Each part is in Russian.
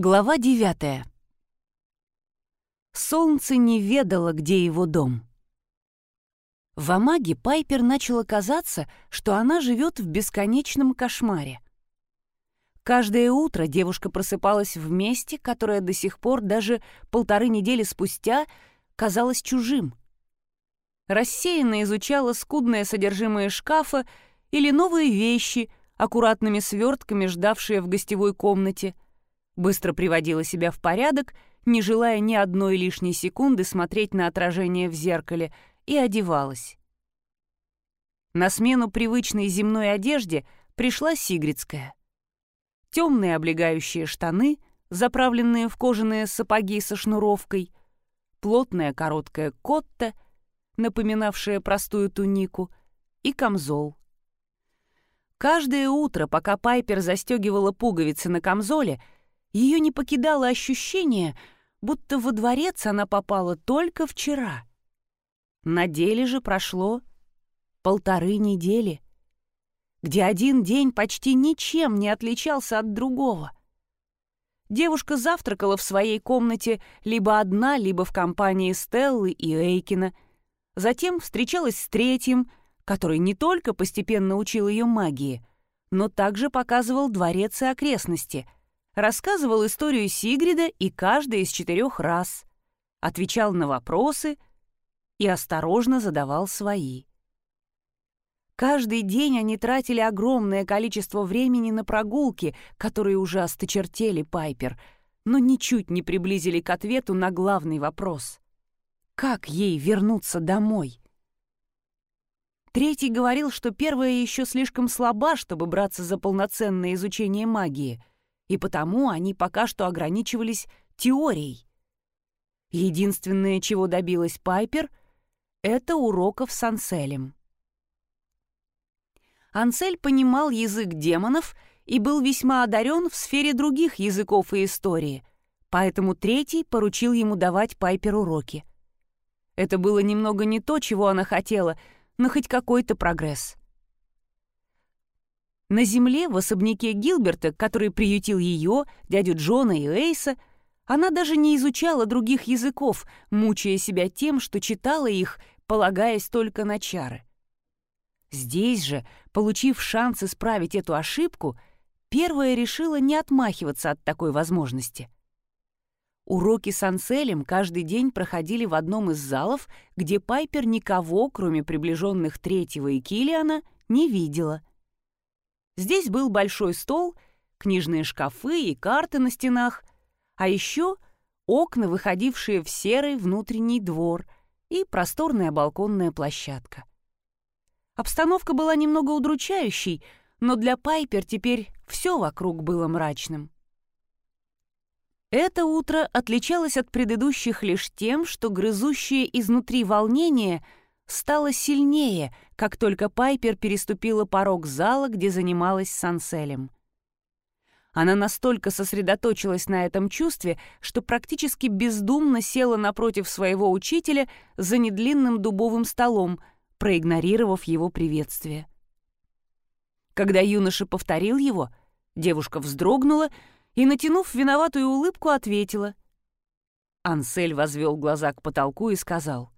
Глава девятая. Солнце не ведало, где его дом. В Амаге Пайпер начало казаться, что она живет в бесконечном кошмаре. Каждое утро девушка просыпалась в месте, которое до сих пор, даже полторы недели спустя, казалось чужим. Рассеянно изучала скудное содержимое шкафа или новые вещи, аккуратными свертками, ждавшие в гостевой комнате — быстро приводила себя в порядок, не желая ни одной лишней секунды смотреть на отражение в зеркале, и одевалась. На смену привычной земной одежде пришла сигридская. Темные облегающие штаны, заправленные в кожаные сапоги со шнуровкой, плотная короткая котта, напоминавшая простую тунику, и камзол. Каждое утро, пока Пайпер застегивала пуговицы на камзоле, ее не покидало ощущение, будто во дворец она попала только вчера. На деле же прошло полторы недели, где один день почти ничем не отличался от другого. Девушка завтракала в своей комнате либо одна, либо в компании Стеллы и Эйкина, затем встречалась с третьим, который не только постепенно учил ее магии, но также показывал дворец и окрестности — рассказывал историю Сигрида и каждый из четырех раз, отвечал на вопросы и осторожно задавал свои. Каждый день они тратили огромное количество времени на прогулки, которые уже осточертели Пайпер, но ничуть не приблизили к ответу на главный вопрос. Как ей вернуться домой? Третий говорил, что первая еще слишком слаба, чтобы браться за полноценное изучение магии — и потому они пока что ограничивались теорией. Единственное, чего добилась Пайпер, это уроков с Анселем. Ансель понимал язык демонов и был весьма одарен в сфере других языков и истории, поэтому третий поручил ему давать Пайпер уроки. Это было немного не то, чего она хотела, но хоть какой-то прогресс. На земле, в особняке Гилберта, который приютил ее, дядю Джона и Эйса, она даже не изучала других языков, мучая себя тем, что читала их, полагаясь только на чары. Здесь же, получив шанс исправить эту ошибку, первая решила не отмахиваться от такой возможности. Уроки с Анселем каждый день проходили в одном из залов, где Пайпер никого, кроме приближенных третьего и Килиана, не видела — Здесь был большой стол, книжные шкафы и карты на стенах, а еще окна, выходившие в серый внутренний двор и просторная балконная площадка. Обстановка была немного удручающей, но для Пайпер теперь все вокруг было мрачным. Это утро отличалось от предыдущих лишь тем, что грызущее изнутри волнение — стало сильнее, как только Пайпер переступила порог зала, где занималась с Анселем. Она настолько сосредоточилась на этом чувстве, что практически бездумно села напротив своего учителя за недлинным дубовым столом, проигнорировав его приветствие. Когда юноша повторил его, девушка вздрогнула и, натянув виноватую улыбку, ответила. Ансель возвел глаза к потолку и сказал —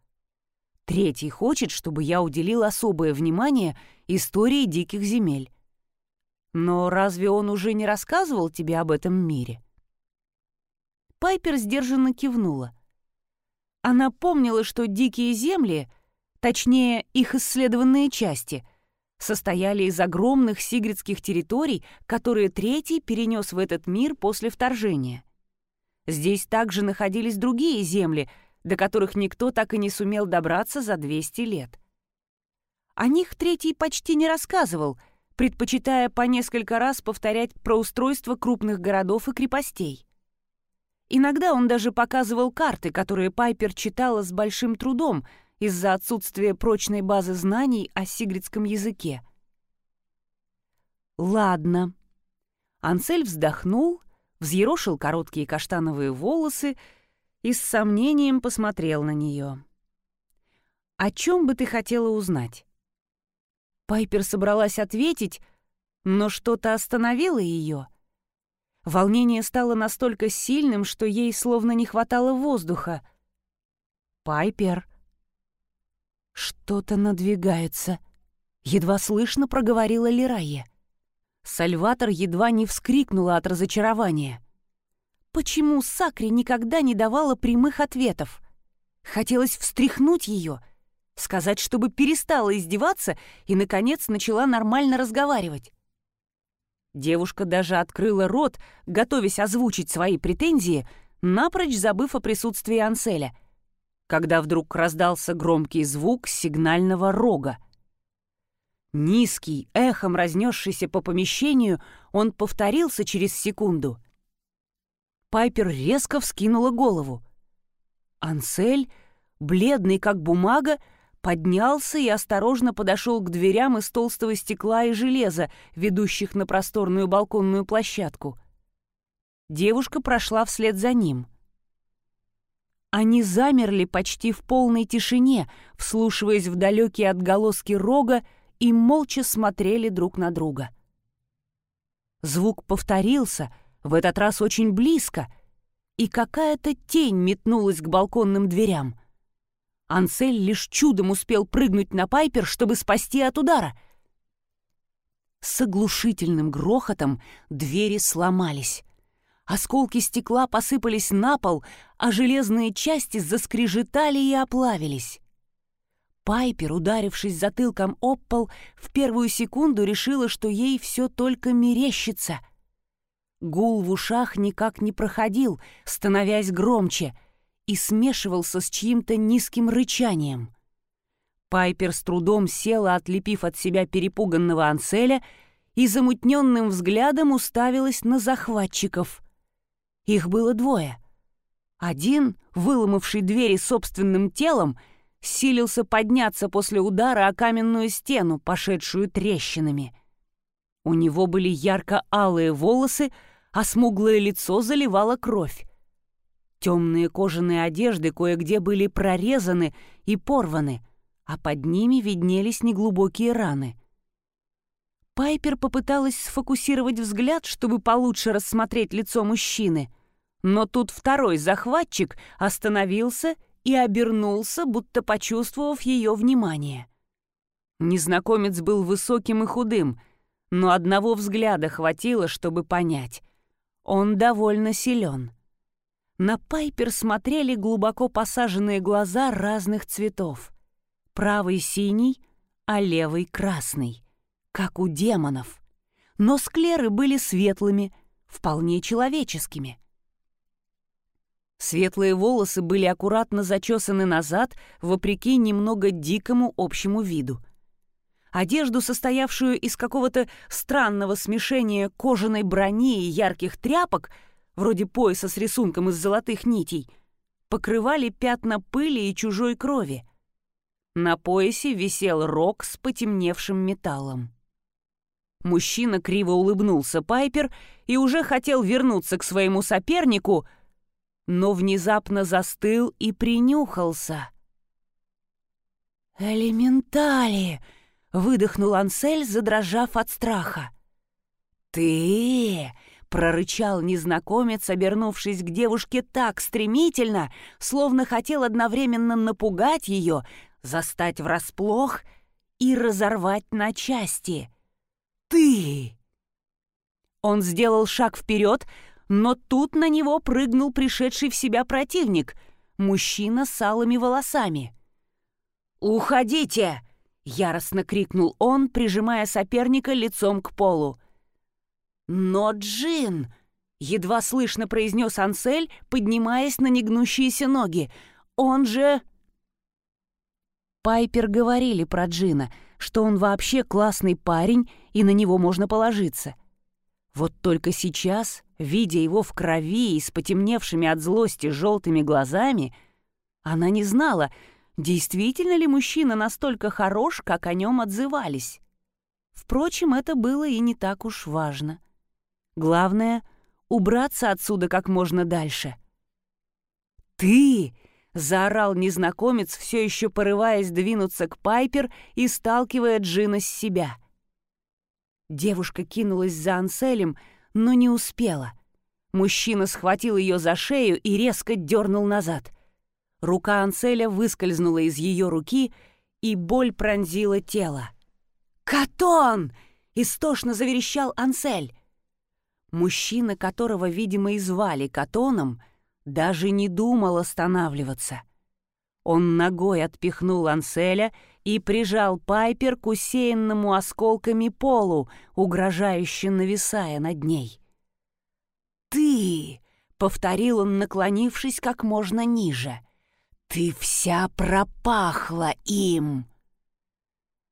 Третий хочет, чтобы я уделил особое внимание истории диких земель. Но разве он уже не рассказывал тебе об этом мире? Пайпер сдержанно кивнула. Она помнила, что дикие земли, точнее, их исследованные части, состояли из огромных сигридских территорий, которые Третий перенес в этот мир после вторжения. Здесь также находились другие земли — до которых никто так и не сумел добраться за 200 лет. О них третий почти не рассказывал, предпочитая по несколько раз повторять про устройство крупных городов и крепостей. Иногда он даже показывал карты, которые Пайпер читала с большим трудом из-за отсутствия прочной базы знаний о сигридском языке. «Ладно». Ансель вздохнул, взъерошил короткие каштановые волосы и с сомнением посмотрел на нее. «О чем бы ты хотела узнать?» Пайпер собралась ответить, но что-то остановило ее. Волнение стало настолько сильным, что ей словно не хватало воздуха. «Пайпер!» «Что-то надвигается», — едва слышно проговорила Лирайя. Сальватор едва не вскрикнула от разочарования. Почему Сакри никогда не давала прямых ответов? Хотелось встряхнуть ее, сказать, чтобы перестала издеваться и, наконец, начала нормально разговаривать. Девушка даже открыла рот, готовясь озвучить свои претензии, напрочь забыв о присутствии Анселя, когда вдруг раздался громкий звук сигнального рога. Низкий, эхом разнесшийся по помещению, он повторился через секунду. Пайпер резко вскинула голову. Ансель, бледный как бумага, поднялся и осторожно подошел к дверям из толстого стекла и железа, ведущих на просторную балконную площадку. Девушка прошла вслед за ним. Они замерли почти в полной тишине, вслушиваясь в далекие отголоски рога и молча смотрели друг на друга. Звук повторился, в этот раз очень близко, и какая-то тень метнулась к балконным дверям. Ансель лишь чудом успел прыгнуть на Пайпер, чтобы спасти от удара. С оглушительным грохотом двери сломались. Осколки стекла посыпались на пол, а железные части заскрежетали и оплавились. Пайпер, ударившись затылком об пол, в первую секунду решила, что ей все только мерещится. Гул в ушах никак не проходил, становясь громче — и смешивался с чьим-то низким рычанием. Пайпер с трудом села, отлепив от себя перепуганного Анселя, и замутненным взглядом уставилась на захватчиков. Их было двое. Один, выломавший двери собственным телом, силился подняться после удара о каменную стену, пошедшую трещинами. У него были ярко-алые волосы, а смуглое лицо заливало кровь. Темные кожаные одежды кое-где были прорезаны и порваны, а под ними виднелись неглубокие раны. Пайпер попыталась сфокусировать взгляд, чтобы получше рассмотреть лицо мужчины, но тут второй захватчик остановился и обернулся, будто почувствовав ее внимание. Незнакомец был высоким и худым, но одного взгляда хватило, чтобы понять. Он довольно силен. На Пайпер смотрели глубоко посаженные глаза разных цветов. Правый синий, а левый красный, как у демонов. Но склеры были светлыми, вполне человеческими. Светлые волосы были аккуратно зачесаны назад, вопреки немного дикому общему виду. Одежду, состоявшую из какого-то странного смешения кожаной брони и ярких тряпок — вроде пояса с рисунком из золотых нитей, покрывали пятна пыли и чужой крови. На поясе висел рог с потемневшим металлом. Мужчина криво улыбнулся Пайпер и уже хотел вернуться к своему сопернику, но внезапно застыл и принюхался. «Элементали!» — выдохнул Ансель, задрожав от страха. «Ты прорычал незнакомец, обернувшись к девушке так стремительно, словно хотел одновременно напугать ее, застать врасплох и разорвать на части. «Ты!» Он сделал шаг вперед, но тут на него прыгнул пришедший в себя противник, мужчина с алыми волосами. «Уходите!» — яростно крикнул он, прижимая соперника лицом к полу. «Но Джин!» — едва слышно произнес Ансель, поднимаясь на негнущиеся ноги. «Он же...» Пайпер говорили про Джина, что он вообще классный парень, и на него можно положиться. Вот только сейчас, видя его в крови и с потемневшими от злости желтыми глазами, она не знала, действительно ли мужчина настолько хорош, как о нем отзывались. Впрочем, это было и не так уж важно. — Главное — убраться отсюда как можно дальше. «Ты!» — заорал незнакомец, все еще порываясь двинуться к Пайпер и сталкивая Джина с себя. Девушка кинулась за Анселем, но не успела. Мужчина схватил ее за шею и резко дернул назад. Рука Анселя выскользнула из ее руки, и боль пронзила тело. «Катон!» — истошно заверещал Ансель. Мужчина, которого, видимо, и звали Катоном, даже не думал останавливаться. Он ногой отпихнул Анселя и прижал Пайпер к усеянному осколками полу, угрожающе нависая над ней. «Ты!» — повторил он, наклонившись как можно ниже. «Ты вся пропахла им!»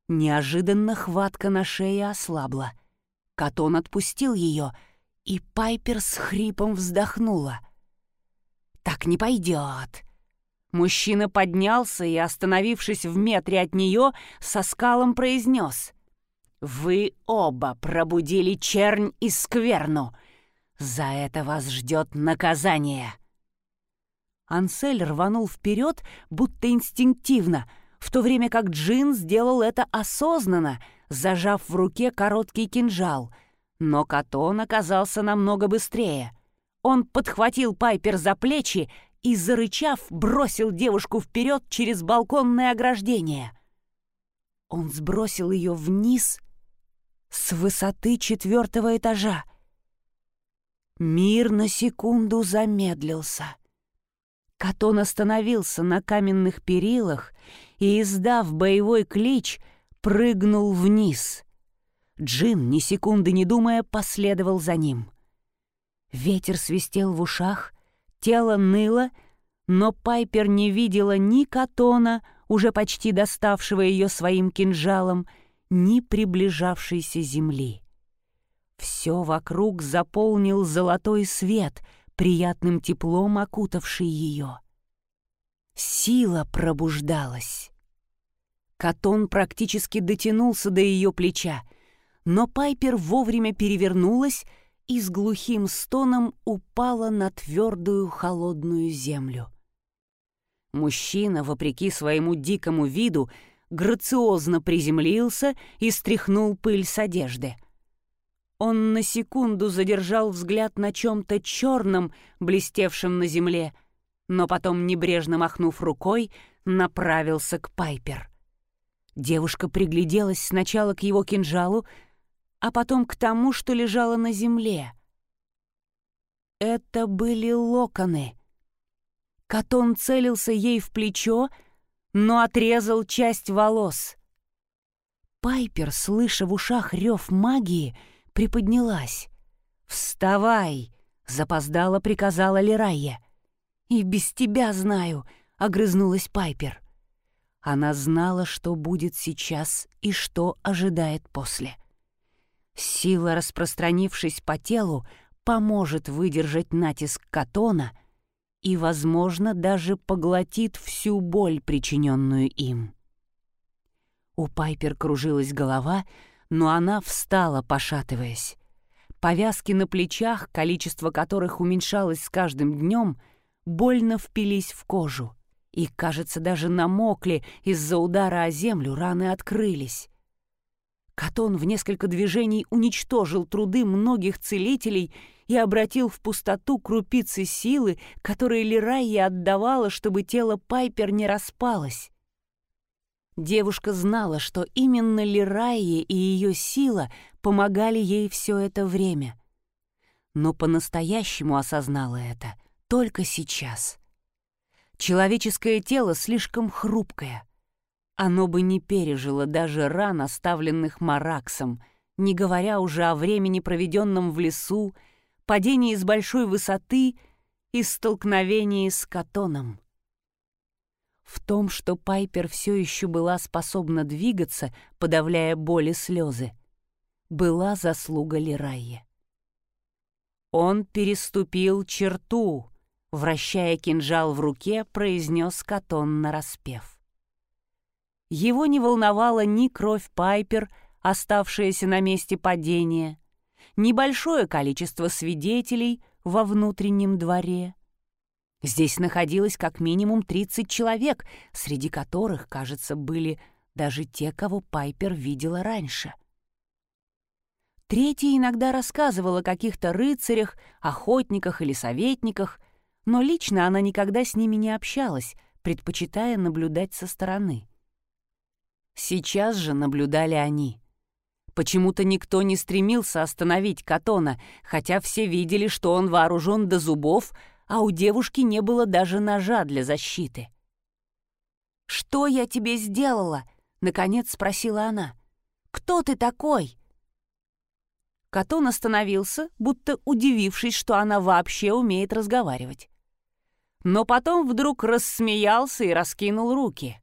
Неожиданно хватка на шее ослабла. Катон отпустил ее, и Пайпер с хрипом вздохнула. «Так не пойдет!» Мужчина поднялся и, остановившись в метре от нее, со скалом произнес. «Вы оба пробудили чернь и скверну. За это вас ждет наказание». Ансель рванул вперед, будто инстинктивно, в то время как Джин сделал это осознанно, зажав в руке короткий кинжал. Но Катон оказался намного быстрее. Он подхватил Пайпер за плечи и, зарычав, бросил девушку вперед через балконное ограждение. Он сбросил ее вниз с высоты четвертого этажа. Мир на секунду замедлился. Катон остановился на каменных перилах и, издав боевой клич, прыгнул вниз. Джин, ни секунды не думая, последовал за ним. Ветер свистел в ушах, Тело ныло, но Пайпер не видела ни Катона, уже почти доставшего ее своим кинжалом, ни приближавшейся земли. Все вокруг заполнил золотой свет, приятным теплом окутавший ее. Сила пробуждалась. Катон практически дотянулся до ее плеча, но Пайпер вовремя перевернулась и с глухим стоном упала на твердую холодную землю. Мужчина, вопреки своему дикому виду, грациозно приземлился и стряхнул пыль с одежды. Он на секунду задержал взгляд на чем-то черном, блестевшем на земле, но потом, небрежно махнув рукой, направился к Пайпер. Девушка пригляделась сначала к его кинжалу, а потом к тому, что лежало на земле. Это были локоны. Катон целился ей в плечо, но отрезал часть волос. Пайпер, слыша в ушах рев магии, приподнялась. «Вставай!» — запоздало приказала Лерайя. «И без тебя знаю», — огрызнулась Пайпер. Она знала, что будет сейчас и что ожидает после. — Сила, распространившись по телу, поможет выдержать натиск катона и, возможно, даже поглотит всю боль, причиненную им. У Пайпер кружилась голова, но она встала, пошатываясь. Повязки на плечах, количество которых уменьшалось с каждым днем, больно впились в кожу и, кажется, даже намокли из-за удара о землю, раны открылись. Катон в несколько движений уничтожил труды многих целителей и обратил в пустоту крупицы силы, которые Лирайя отдавала, чтобы тело Пайпер не распалось. Девушка знала, что именно Лирайя и ее сила помогали ей все это время. Но по-настоящему осознала это только сейчас. Человеческое тело слишком хрупкое. Оно бы не пережило даже ран, оставленных Мараксом, не говоря уже о времени, проведенном в лесу, падении с большой высоты и столкновении с Катоном. В том, что Пайпер все еще была способна двигаться, подавляя боль и слезы, была заслуга Лирайе. Он переступил черту, вращая кинжал в руке, произнес Катон нараспев. Его не волновала ни кровь Пайпер, оставшаяся на месте падения, ни большое количество свидетелей во внутреннем дворе. Здесь находилось как минимум 30 человек, среди которых, кажется, были даже те, кого Пайпер видела раньше. Третья иногда рассказывала о каких-то рыцарях, охотниках или советниках, но лично она никогда с ними не общалась, предпочитая наблюдать со стороны. Сейчас же наблюдали они. Почему-то никто не стремился остановить Катона, хотя все видели, что он вооружен до зубов, а у девушки не было даже ножа для защиты. «Что я тебе сделала?» — наконец спросила она. «Кто ты такой?» Катон остановился, будто удивившись, что она вообще умеет разговаривать. Но потом вдруг рассмеялся и раскинул руки.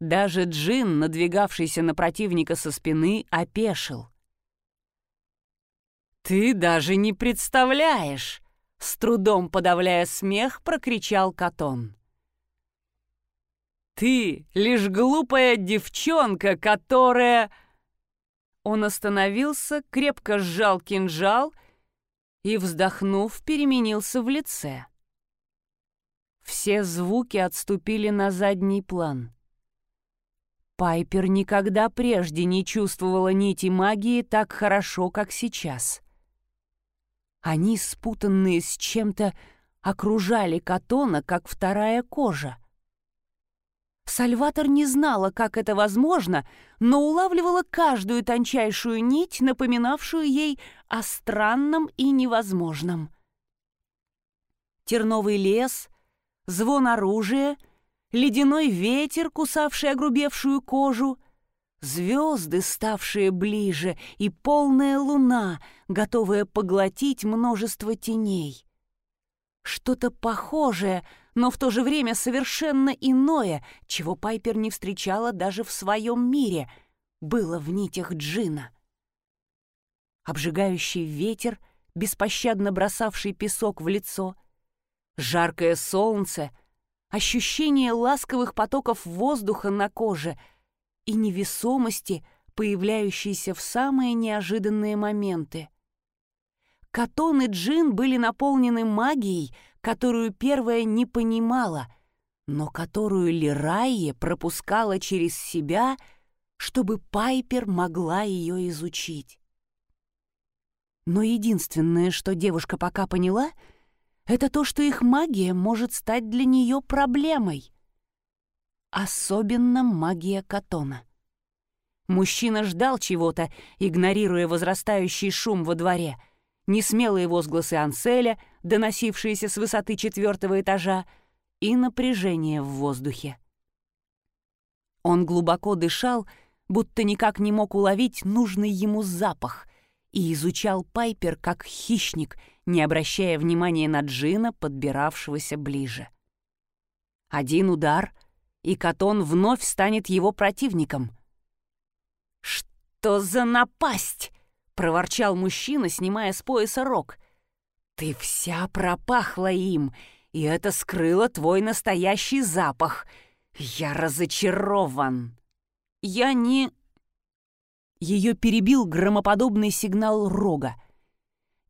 Даже Джин, надвигавшийся на противника со спины, опешил. «Ты даже не представляешь!» — с трудом подавляя смех, прокричал Катон. «Ты лишь глупая девчонка, которая...» Он остановился, крепко сжал кинжал и, вздохнув, переменился в лице. Все звуки отступили на задний план. Пайпер никогда прежде не чувствовала нити магии так хорошо, как сейчас. Они, спутанные с чем-то, окружали Катона, как вторая кожа — Сальватор не знала, как это возможно, но улавливала каждую тончайшую нить, напоминавшую ей о странном и невозможном. Терновый лес, звон оружия, ледяной ветер, кусавший огрубевшую кожу, звезды, ставшие ближе, и полная луна, готовая поглотить множество теней. Что-то похожее — но в то же время совершенно иное, чего Пайпер не встречала даже в своем мире, было в нитях Джина. Обжигающий ветер, беспощадно бросавший песок в лицо, жаркое солнце, ощущение ласковых потоков воздуха на коже и невесомости, появляющейся в самые неожиданные моменты. Катон и Джин были наполнены магией, которую первая не понимала, но которую Лирайе пропускала через себя, чтобы Пайпер могла ее изучить. Но единственное, что девушка пока поняла, это то, что их магия может стать для нее проблемой. Особенно магия Катона. Мужчина ждал чего-то, игнорируя возрастающий шум во дворе — несмелые возгласы Анселя, доносившиеся с высоты четвертого этажа, и напряжение в воздухе. Он глубоко дышал, будто никак не мог уловить нужный ему запах, и изучал Пайпер как хищник, не обращая внимания на Джина, подбиравшегося ближе. Один удар, и Катон вновь станет его противником. «Что за напасть?» проворчал мужчина, снимая с пояса рог. «Ты вся пропахла им, и это скрыло твой настоящий запах. Я разочарован. Я не...» Ее перебил громоподобный сигнал рога.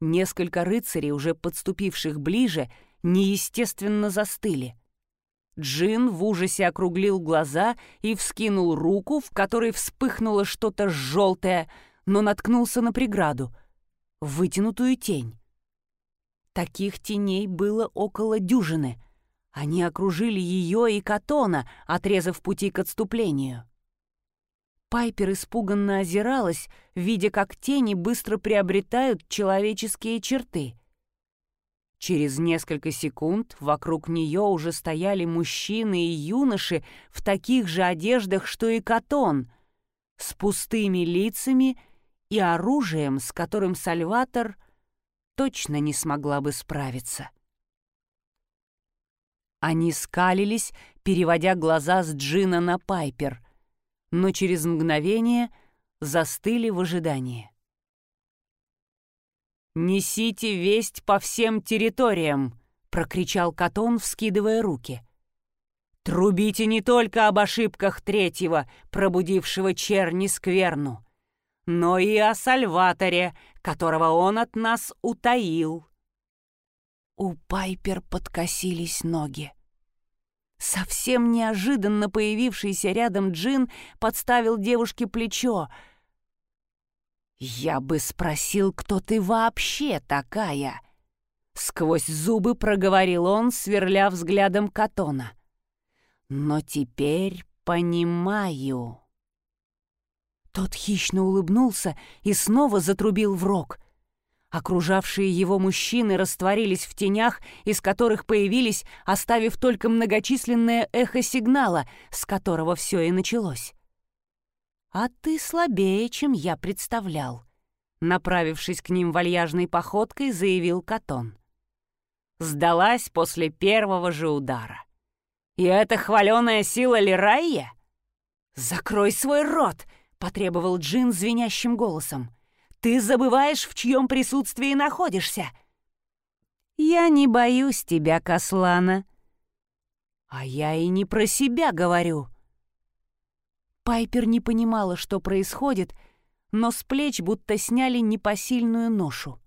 Несколько рыцарей, уже подступивших ближе, неестественно застыли. Джин в ужасе округлил глаза и вскинул руку, в которой вспыхнуло что-то желтое, но наткнулся на преграду, вытянутую тень. Таких теней было около дюжины. Они окружили ее и Катона, отрезав пути к отступлению. Пайпер испуганно озиралась, видя, как тени быстро приобретают человеческие черты. Через несколько секунд вокруг нее уже стояли мужчины и юноши в таких же одеждах, что и Катон, с пустыми лицами и оружием, с которым Сальватор точно не смогла бы справиться. Они скалились, переводя глаза с Джина на Пайпер, но через мгновение застыли в ожидании. «Несите весть по всем территориям!» — прокричал Катон, вскидывая руки. «Трубите не только об ошибках третьего, пробудившего черни скверну, но и о Сальваторе, которого он от нас утаил». У Пайпер подкосились ноги. Совсем неожиданно появившийся рядом Джин подставил девушке плечо. «Я бы спросил, кто ты вообще такая?» Сквозь зубы проговорил он, сверля взглядом Катона. «Но теперь понимаю». Тот хищно улыбнулся и снова затрубил в рог. Окружавшие его мужчины растворились в тенях, из которых появились, оставив только многочисленное эхо сигнала, с которого все и началось. «А ты слабее, чем я представлял», — направившись к ним вальяжной походкой, заявил Катон. Сдалась после первого же удара. «И это хваленая сила Лирайя?» «Закрой свой рот!» — потребовал Джин звенящим голосом. «Ты забываешь, в чьем присутствии находишься!» «Я не боюсь тебя, Каслана!» «А я и не про себя говорю!» Пайпер не понимала, что происходит, но с плеч будто сняли непосильную ношу.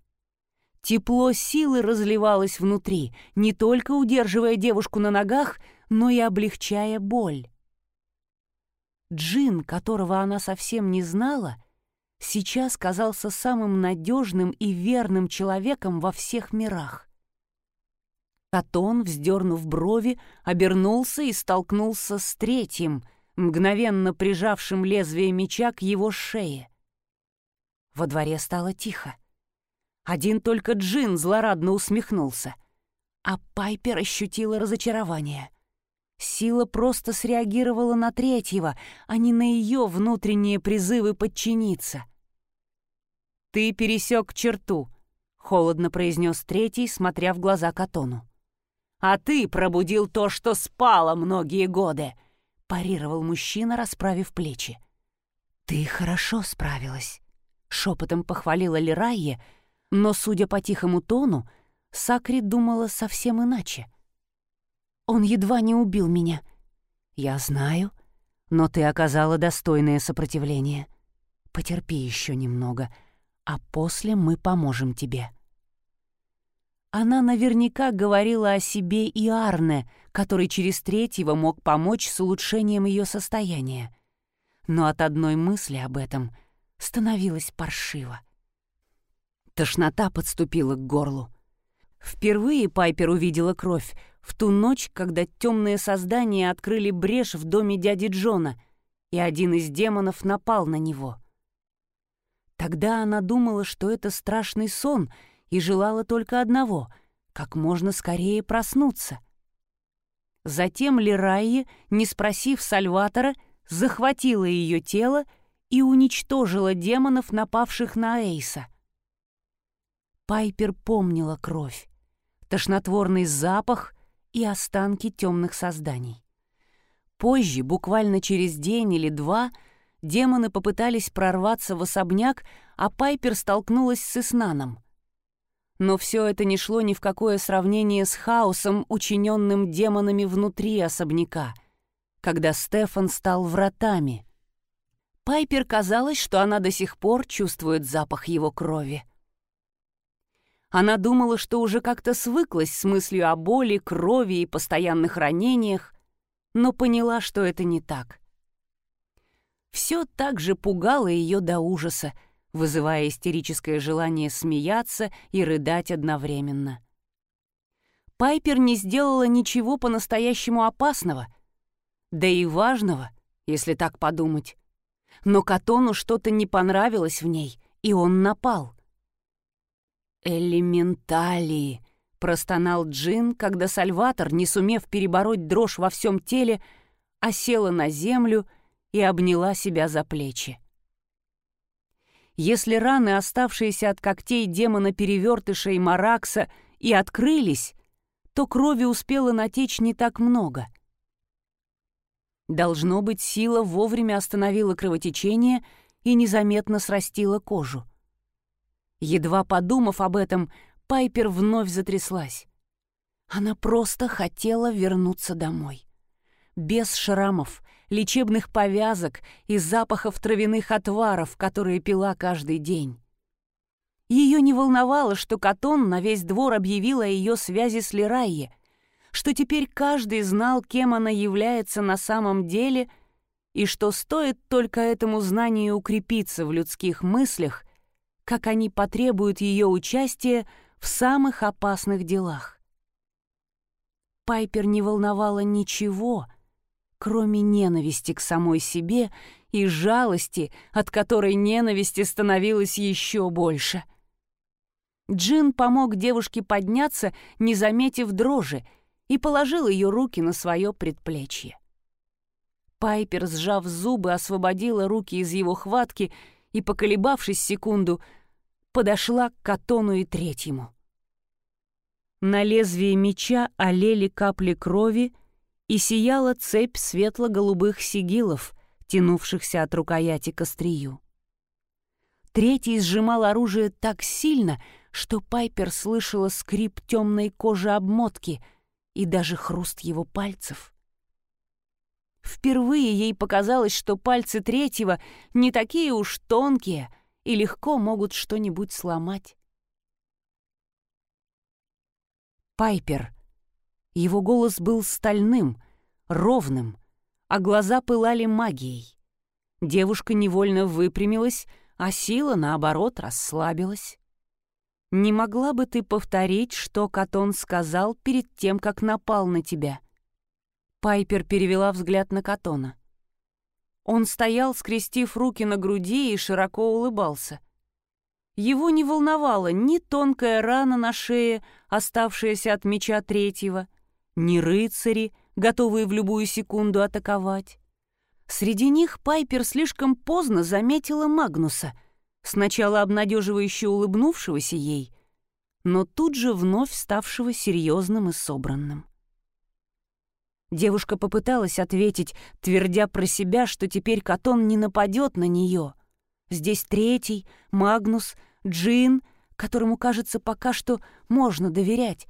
Тепло силы разливалось внутри, не только удерживая девушку на ногах, но и облегчая боль. Джин, которого она совсем не знала, сейчас казался самым надежным и верным человеком во всех мирах. Катон, вздернув брови, обернулся и столкнулся с третьим — мгновенно прижавшим лезвие меча к его шее. Во дворе стало тихо. Один только Джин злорадно усмехнулся, а Пайпер ощутила разочарование. Сила просто среагировала на третьего, а не на ее внутренние призывы подчиниться. «Ты пересек черту», — холодно произнес третий, смотря в глаза Катону. «А ты пробудил то, что спало многие годы», парировал мужчина, расправив плечи. «Ты хорошо справилась», — шепотом похвалила Лирайе, но, судя по тихому тону, Сакри думала совсем иначе. «Он едва не убил меня». «Я знаю, но ты оказала достойное сопротивление. Потерпи еще немного, а после мы поможем тебе». Она наверняка говорила о себе и Арне, который через третьего мог помочь с улучшением ее состояния. Но от одной мысли об этом становилось паршиво. Тошнота подступила к горлу. Впервые Пайпер увидела кровь в ту ночь, когда темные создания открыли брешь в доме дяди Джона, и один из демонов напал на него. Тогда она думала, что это страшный сон — и желала только одного — как можно скорее проснуться. Затем Лирайи, не спросив Сальватора, захватила ее тело и уничтожила демонов, напавших на Эйса. Пайпер помнила кровь, тошнотворный запах и останки темных созданий. Позже, буквально через день или два, демоны попытались прорваться в особняк, а Пайпер столкнулась с Иснаном — но все это не шло ни в какое сравнение с хаосом, учиненным демонами внутри особняка, когда Стефан стал вратами. Пайпер казалось, что она до сих пор чувствует запах его крови. Она думала, что уже как-то свыклась с мыслью о боли, крови и постоянных ранениях, но поняла, что это не так. Все так же пугало ее до ужаса, вызывая истерическое желание смеяться и рыдать одновременно. Пайпер не сделала ничего по-настоящему опасного, да и важного, если так подумать. Но Катону что-то не понравилось в ней, и он напал. «Элементалии!» — простонал Джин, когда Сальватор, не сумев перебороть дрожь во всем теле, осела на землю и обняла себя за плечи. Если раны, оставшиеся от когтей демона-перевертыша и Маракса, и открылись, то крови успело натечь не так много. Должно быть, сила вовремя остановила кровотечение и незаметно срастила кожу. Едва подумав об этом, Пайпер вновь затряслась. Она просто хотела вернуться домой. Без шрамов, лечебных повязок и запахов травяных отваров, которые пила каждый день. Ее не волновало, что Катон на весь двор объявил о ее связи с Лерайе, что теперь каждый знал, кем она является на самом деле, и что стоит только этому знанию укрепиться в людских мыслях, как они потребуют ее участия в самых опасных делах. Пайпер не волновало ничего, кроме ненависти к самой себе и жалости, от которой ненависти становилось еще больше. Джин помог девушке подняться, не заметив дрожи, и положил ее руки на свое предплечье. Пайпер, сжав зубы, освободила руки из его хватки и, поколебавшись секунду, подошла к Катону и третьему. На лезвие меча олели капли крови и сияла цепь светло-голубых сигилов, тянувшихся от рукояти к острию. Третий сжимал оружие так сильно, что Пайпер слышала скрип темной кожи обмотки и даже хруст его пальцев. Впервые ей показалось, что пальцы третьего не такие уж тонкие и легко могут что-нибудь сломать. Пайпер. Его голос был стальным, ровным, а глаза пылали магией. Девушка невольно выпрямилась, а сила, наоборот, расслабилась. «Не могла бы ты повторить, что Катон сказал перед тем, как напал на тебя?» Пайпер перевела взгляд на Катона. Он стоял, скрестив руки на груди и широко улыбался. Его не волновала ни тонкая рана на шее, оставшаяся от меча третьего, ни рыцари, готовые в любую секунду атаковать. Среди них Пайпер слишком поздно заметила Магнуса, сначала обнадеживающе улыбнувшегося ей, но тут же вновь ставшего серьезным и собранным. Девушка попыталась ответить, твердя про себя, что теперь Катон не нападет на нее. Здесь третий, Магнус, Джин, которому, кажется, пока что можно доверять.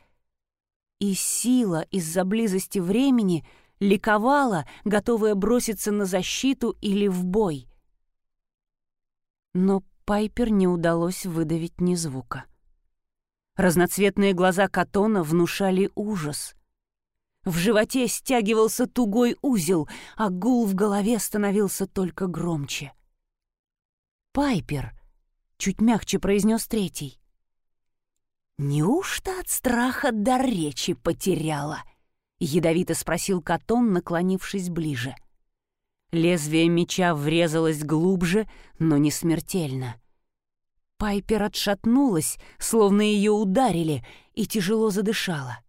И сила из-за близости времени ликовала, готовая броситься на защиту или в бой. Но Пайпер не удалось выдавить ни звука. Разноцветные глаза Катона внушали ужас — в животе стягивался тугой узел, а гул в голове становился только громче. «Пайпер», — чуть мягче произнес третий. «Неужто от страха дар речи потеряла?» — ядовито спросил Катон, наклонившись ближе. Лезвие меча врезалось глубже, но не смертельно. Пайпер отшатнулась, словно ее ударили, и тяжело задышала.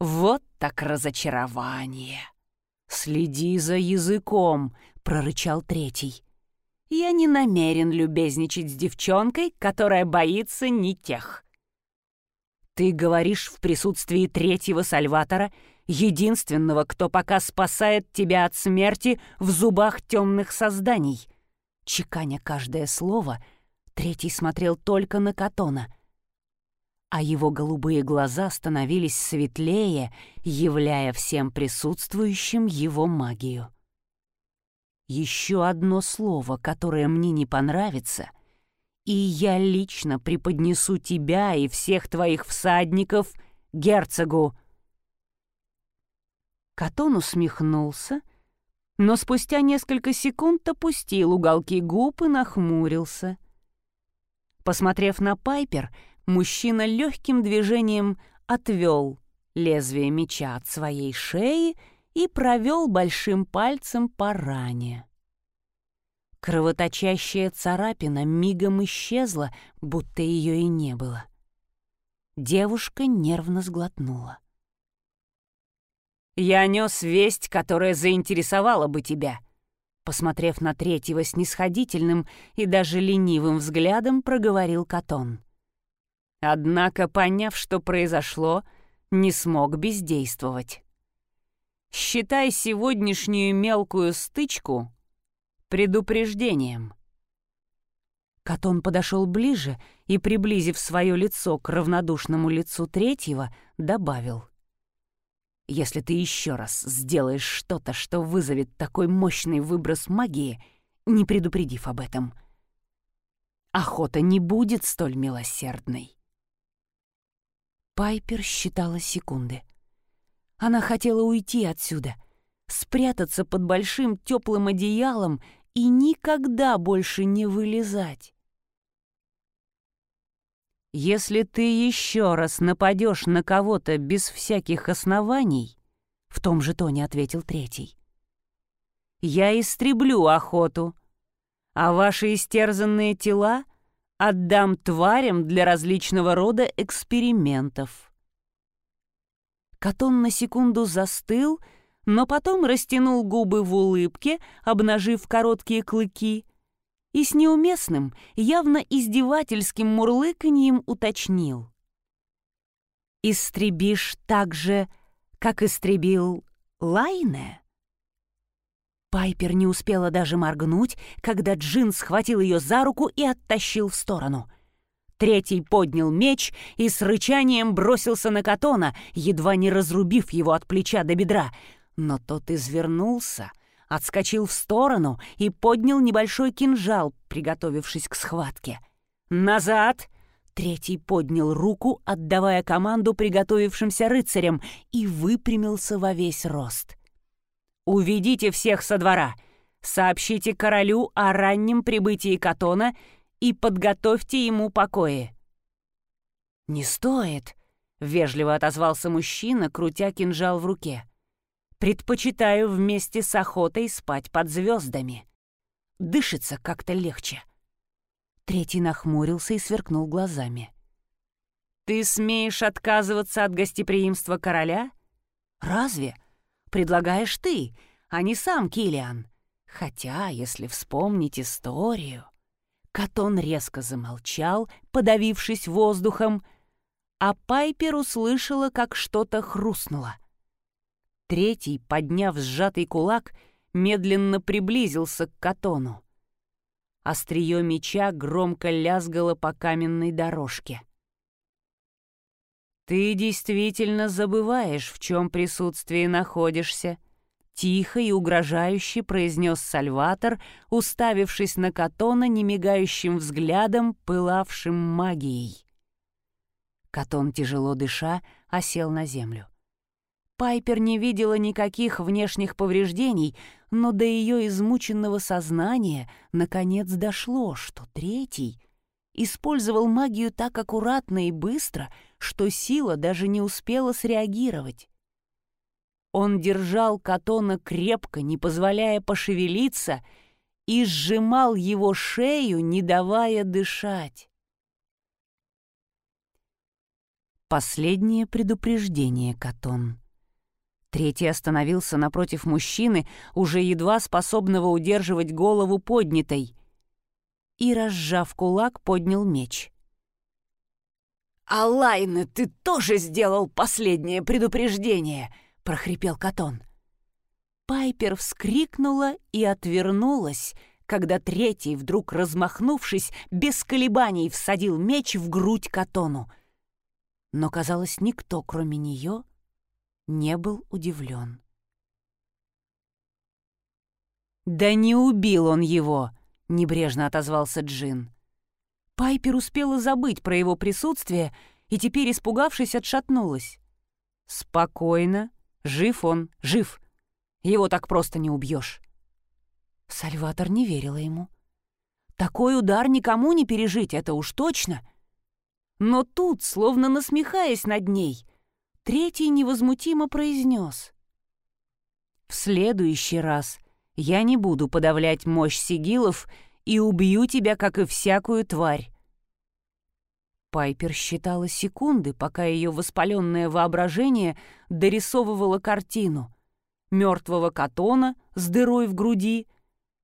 Вот так разочарование. «Следи за языком», — прорычал третий. «Я не намерен любезничать с девчонкой, которая боится не тех». «Ты говоришь в присутствии третьего Сальватора, единственного, кто пока спасает тебя от смерти в зубах темных созданий». Чеканя каждое слово, третий смотрел только на Катона — а его голубые глаза становились светлее, являя всем присутствующим его магию. Еще одно слово, которое мне не понравится, и я лично преподнесу тебя и всех твоих всадников герцогу. Катон усмехнулся, но спустя несколько секунд опустил уголки губ и нахмурился. Посмотрев на Пайпер, мужчина легким движением отвел лезвие меча от своей шеи и провел большим пальцем по ране. Кровоточащая царапина мигом исчезла, будто ее и не было. Девушка нервно сглотнула. «Я нес весть, которая заинтересовала бы тебя», посмотрев на третьего снисходительным и даже ленивым взглядом, проговорил Катон. Однако, поняв, что произошло, не смог бездействовать. Считай сегодняшнюю мелкую стычку предупреждением. Катон подошел ближе и, приблизив свое лицо к равнодушному лицу третьего, добавил. «Если ты еще раз сделаешь что-то, что вызовет такой мощный выброс магии, не предупредив об этом, охота не будет столь милосердной». Пайпер считала секунды. Она хотела уйти отсюда, спрятаться под большим теплым одеялом и никогда больше не вылезать. Если ты еще раз нападешь на кого-то без всяких оснований, в том же тоне ответил третий, я истреблю охоту, а ваши истерзанные тела отдам тварям для различного рода экспериментов. Катон на секунду застыл, но потом растянул губы в улыбке, обнажив короткие клыки, и с неуместным, явно издевательским мурлыканьем уточнил. «Истребишь так же, как истребил Лайне?» Пайпер не успела даже моргнуть, когда Джин схватил ее за руку и оттащил в сторону. Третий поднял меч и с рычанием бросился на Катона, едва не разрубив его от плеча до бедра. Но тот извернулся, отскочил в сторону и поднял небольшой кинжал, приготовившись к схватке. «Назад!» Третий поднял руку, отдавая команду приготовившимся рыцарям, и выпрямился во весь рост. «Уведите всех со двора! Сообщите королю о раннем прибытии Катона и подготовьте ему покои». «Не стоит», — вежливо отозвался мужчина, крутя кинжал в руке. «Предпочитаю вместе с охотой спать под звездами. Дышится как-то легче». Третий нахмурился и сверкнул глазами. «Ты смеешь отказываться от гостеприимства короля? Разве?» предлагаешь ты, а не сам Килиан. Хотя, если вспомнить историю... Катон резко замолчал, подавившись воздухом, а Пайпер услышала, как что-то хрустнуло. Третий, подняв сжатый кулак, медленно приблизился к Катону. Острие меча громко лязгало по каменной дорожке. «Ты действительно забываешь, в чем присутствии находишься», — тихо и угрожающе произнес Сальватор, уставившись на Катона немигающим взглядом, пылавшим магией. Катон, тяжело дыша, осел на землю. Пайпер не видела никаких внешних повреждений, но до ее измученного сознания наконец дошло, что третий использовал магию так аккуратно и быстро, что сила даже не успела среагировать. Он держал Катона крепко, не позволяя пошевелиться, и сжимал его шею, не давая дышать. Последнее предупреждение, Катон. Третий остановился напротив мужчины, уже едва способного удерживать голову поднятой, и, разжав кулак, поднял меч. «Алайна, ты тоже сделал последнее предупреждение!» — прохрипел Катон. Пайпер вскрикнула и отвернулась, когда третий, вдруг размахнувшись, без колебаний всадил меч в грудь Катону. Но, казалось, никто, кроме нее, не был удивлен. «Да не убил он его!» — небрежно отозвался Джин. Пайпер успела забыть про его присутствие и теперь, испугавшись, отшатнулась. «Спокойно. Жив он, жив. Его так просто не убьешь». Сальватор не верила ему. «Такой удар никому не пережить, это уж точно». Но тут, словно насмехаясь над ней, третий невозмутимо произнес. «В следующий раз я не буду подавлять мощь сигилов и убью тебя, как и всякую тварь. Пайпер считала секунды, пока ее воспаленное воображение дорисовывало картину мертвого катона с дырой в груди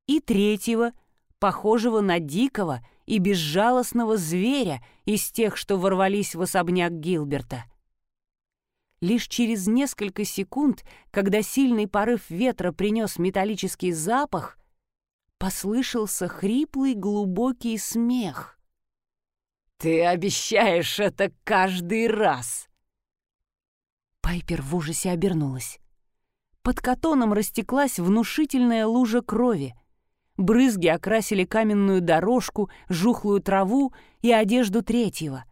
и третьего, похожего на дикого и безжалостного зверя из тех, что ворвались в особняк Гилберта. Лишь через несколько секунд, когда сильный порыв ветра принес металлический запах, послышался хриплый глубокий смех. «Ты обещаешь это каждый раз!» Пайпер в ужасе обернулась. Под катоном растеклась внушительная лужа крови. Брызги окрасили каменную дорожку, жухлую траву и одежду третьего.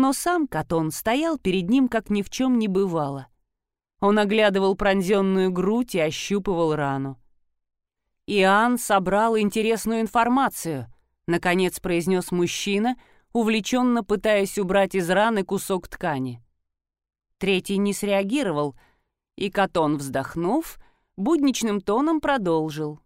Но сам катон стоял перед ним, как ни в чем не бывало. Он оглядывал пронзенную грудь и ощупывал рану. Иоанн собрал интересную информацию, наконец произнес мужчина, увлеченно пытаясь убрать из раны кусок ткани. Третий не среагировал, и Катон, вздохнув, будничным тоном продолжил.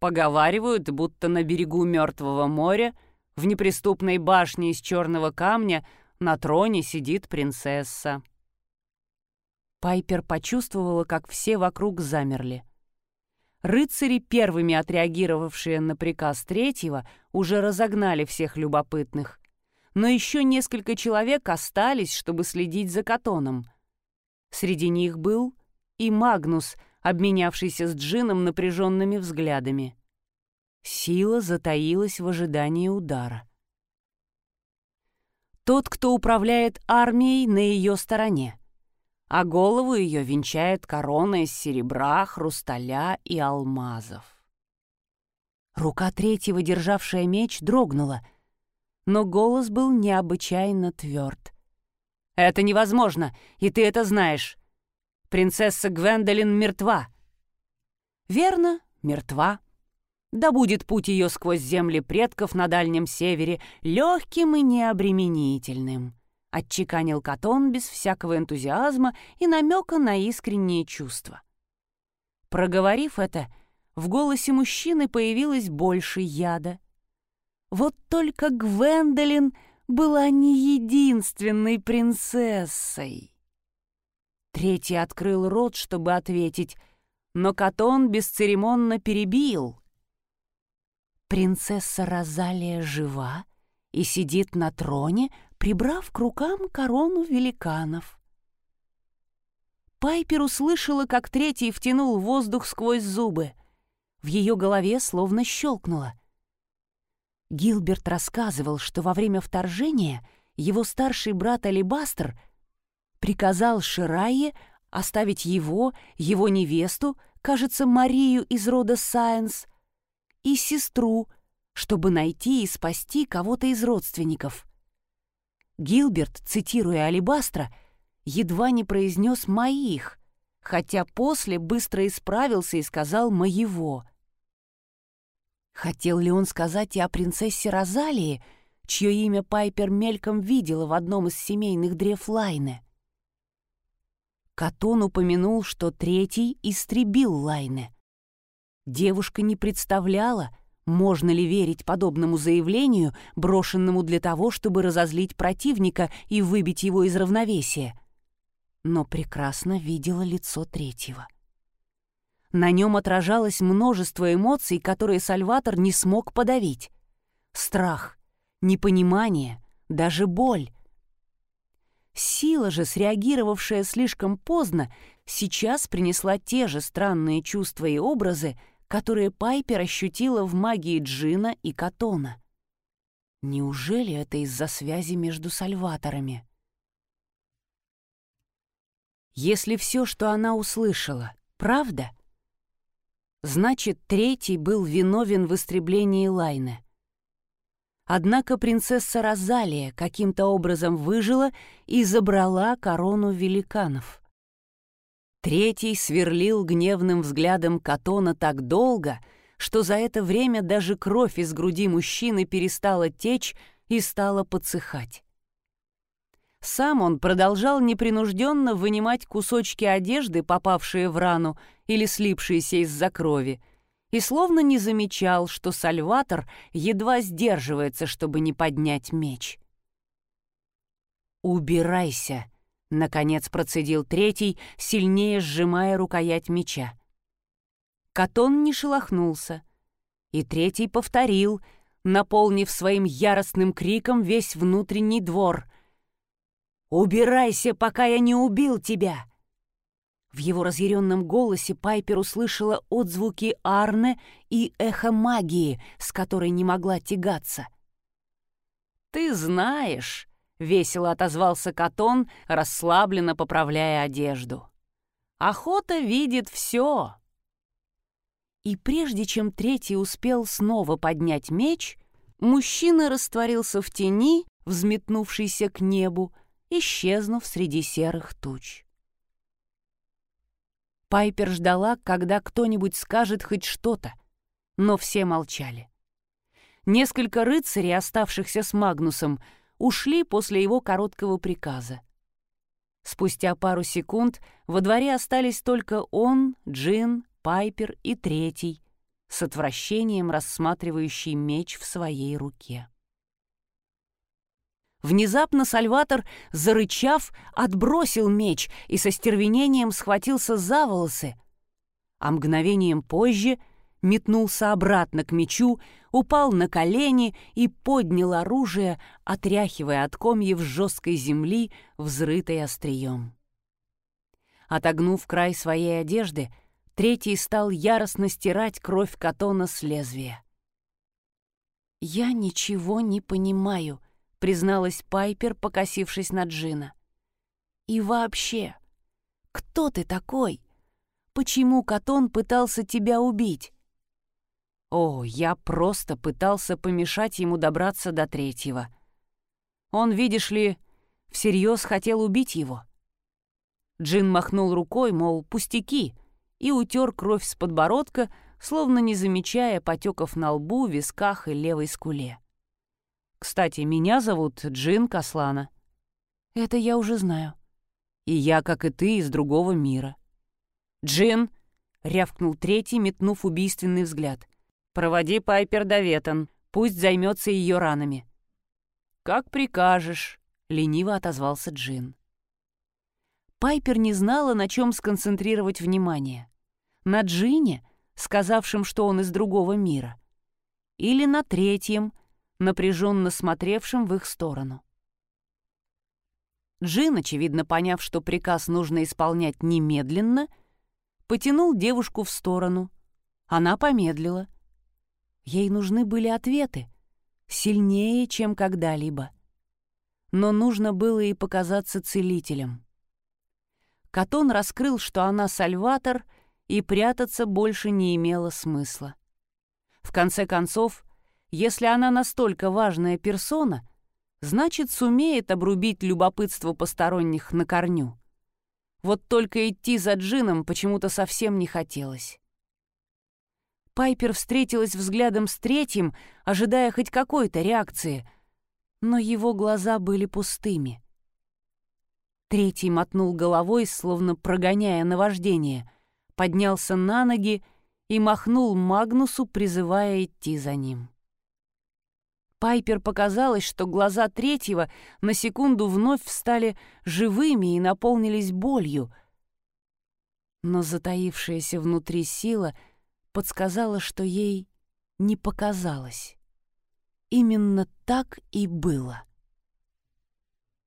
Поговаривают, будто на берегу Мертвого моря, в неприступной башне из черного камня, на троне сидит принцесса. Пайпер почувствовала, как все вокруг замерли. Рыцари, первыми отреагировавшие на приказ третьего, уже разогнали всех любопытных. Но еще несколько человек остались, чтобы следить за Катоном. Среди них был и Магнус, обменявшийся с Джином напряженными взглядами. Сила затаилась в ожидании удара. Тот, кто управляет армией, на ее стороне, а голову ее венчает корона из серебра, хрусталя и алмазов. Рука третьего, державшая меч, дрогнула, но голос был необычайно тверд. «Это невозможно, и ты это знаешь. Принцесса Гвендолин мертва». «Верно, мертва. Да будет путь ее сквозь земли предков на Дальнем Севере легким и необременительным», — отчеканил Катон без всякого энтузиазма и намека на искренние чувства. Проговорив это, в голосе мужчины появилось больше яда. Вот только Гвендолин была не единственной принцессой. Третий открыл рот, чтобы ответить, но Катон бесцеремонно перебил. Принцесса Розалия жива и сидит на троне, прибрав к рукам корону великанов. Пайпер услышала, как третий втянул воздух сквозь зубы. В ее голове словно щелкнуло. Гилберт рассказывал, что во время вторжения его старший брат Алибастер — приказал Ширайе оставить его, его невесту, кажется, Марию из рода Сайенс, и сестру, чтобы найти и спасти кого-то из родственников. Гилберт, цитируя Алибастра, едва не произнес «моих», хотя после быстро исправился и сказал «моего». Хотел ли он сказать и о принцессе Розалии, чье имя Пайпер мельком видела в одном из семейных древ Лайны? Катон упомянул, что третий истребил Лайне. Девушка не представляла, можно ли верить подобному заявлению, брошенному для того, чтобы разозлить противника и выбить его из равновесия. Но прекрасно видела лицо третьего. На нем отражалось множество эмоций, которые Сальватор не смог подавить. Страх, непонимание, даже боль. Сила же, среагировавшая слишком поздно, сейчас принесла те же странные чувства и образы, которые Пайпер ощутила в магии Джина и Катона. Неужели это из-за связи между сальваторами? Если все, что она услышала, правда, значит, третий был виновен в истреблении Лайны. Однако принцесса Розалия каким-то образом выжила и забрала корону великанов. Третий сверлил гневным взглядом Катона так долго, что за это время даже кровь из груди мужчины перестала течь и стала подсыхать. Сам он продолжал непринужденно вынимать кусочки одежды, попавшие в рану или слипшиеся из-за крови, и словно не замечал, что Сальватор едва сдерживается, чтобы не поднять меч. «Убирайся!» — наконец процедил третий, сильнее сжимая рукоять меча. Катон не шелохнулся, и третий повторил, наполнив своим яростным криком весь внутренний двор. «Убирайся, пока я не убил тебя!» В его разъяренном голосе Пайпер услышала отзвуки Арне и эхо магии, с которой не могла тягаться. «Ты знаешь», — весело отозвался Катон, расслабленно поправляя одежду. «Охота видит все». И прежде чем третий успел снова поднять меч, мужчина растворился в тени, взметнувшейся к небу, исчезнув среди серых туч. Пайпер ждала, когда кто-нибудь скажет хоть что-то, но все молчали. Несколько рыцарей, оставшихся с Магнусом, ушли после его короткого приказа. Спустя пару секунд во дворе остались только он, Джин, Пайпер и третий, с отвращением рассматривающий меч в своей руке. Внезапно Сальватор, зарычав, отбросил меч и со стервенением схватился за волосы, а мгновением позже метнулся обратно к мечу, упал на колени и поднял оружие, отряхивая от комьев жесткой земли, взрытой острием. Отогнув край своей одежды, третий стал яростно стирать кровь Катона с лезвия. «Я ничего не понимаю», — призналась Пайпер, покосившись на Джина. «И вообще, кто ты такой? Почему Катон пытался тебя убить?» «О, я просто пытался помешать ему добраться до третьего. Он, видишь ли, всерьез хотел убить его». Джин махнул рукой, мол, пустяки, и утер кровь с подбородка, словно не замечая потеков на лбу, висках и левой скуле. Кстати, меня зовут Джин Каслана. Это я уже знаю. И я, как и ты, из другого мира. Джин, рявкнул третий, метнув убийственный взгляд. Проводи Пайпер до Ветон, пусть займется ее ранами. Как прикажешь, лениво отозвался Джин. Пайпер не знала, на чем сконцентрировать внимание. На Джине, сказавшем, что он из другого мира, или на третьем — напряженно смотревшим в их сторону. Джин, очевидно поняв, что приказ нужно исполнять немедленно, потянул девушку в сторону. Она помедлила. Ей нужны были ответы, сильнее, чем когда-либо. Но нужно было и показаться целителем. Катон раскрыл, что она сальватор, и прятаться больше не имело смысла. В конце концов, если она настолько важная персона, значит, сумеет обрубить любопытство посторонних на корню. Вот только идти за Джином почему-то совсем не хотелось. Пайпер встретилась взглядом с третьим, ожидая хоть какой-то реакции, но его глаза были пустыми. Третий мотнул головой, словно прогоняя наваждение, поднялся на ноги и махнул Магнусу, призывая идти за ним. Пайпер показалось, что глаза третьего на секунду вновь встали живыми и наполнились болью. Но затаившаяся внутри сила подсказала, что ей не показалось. Именно так и было.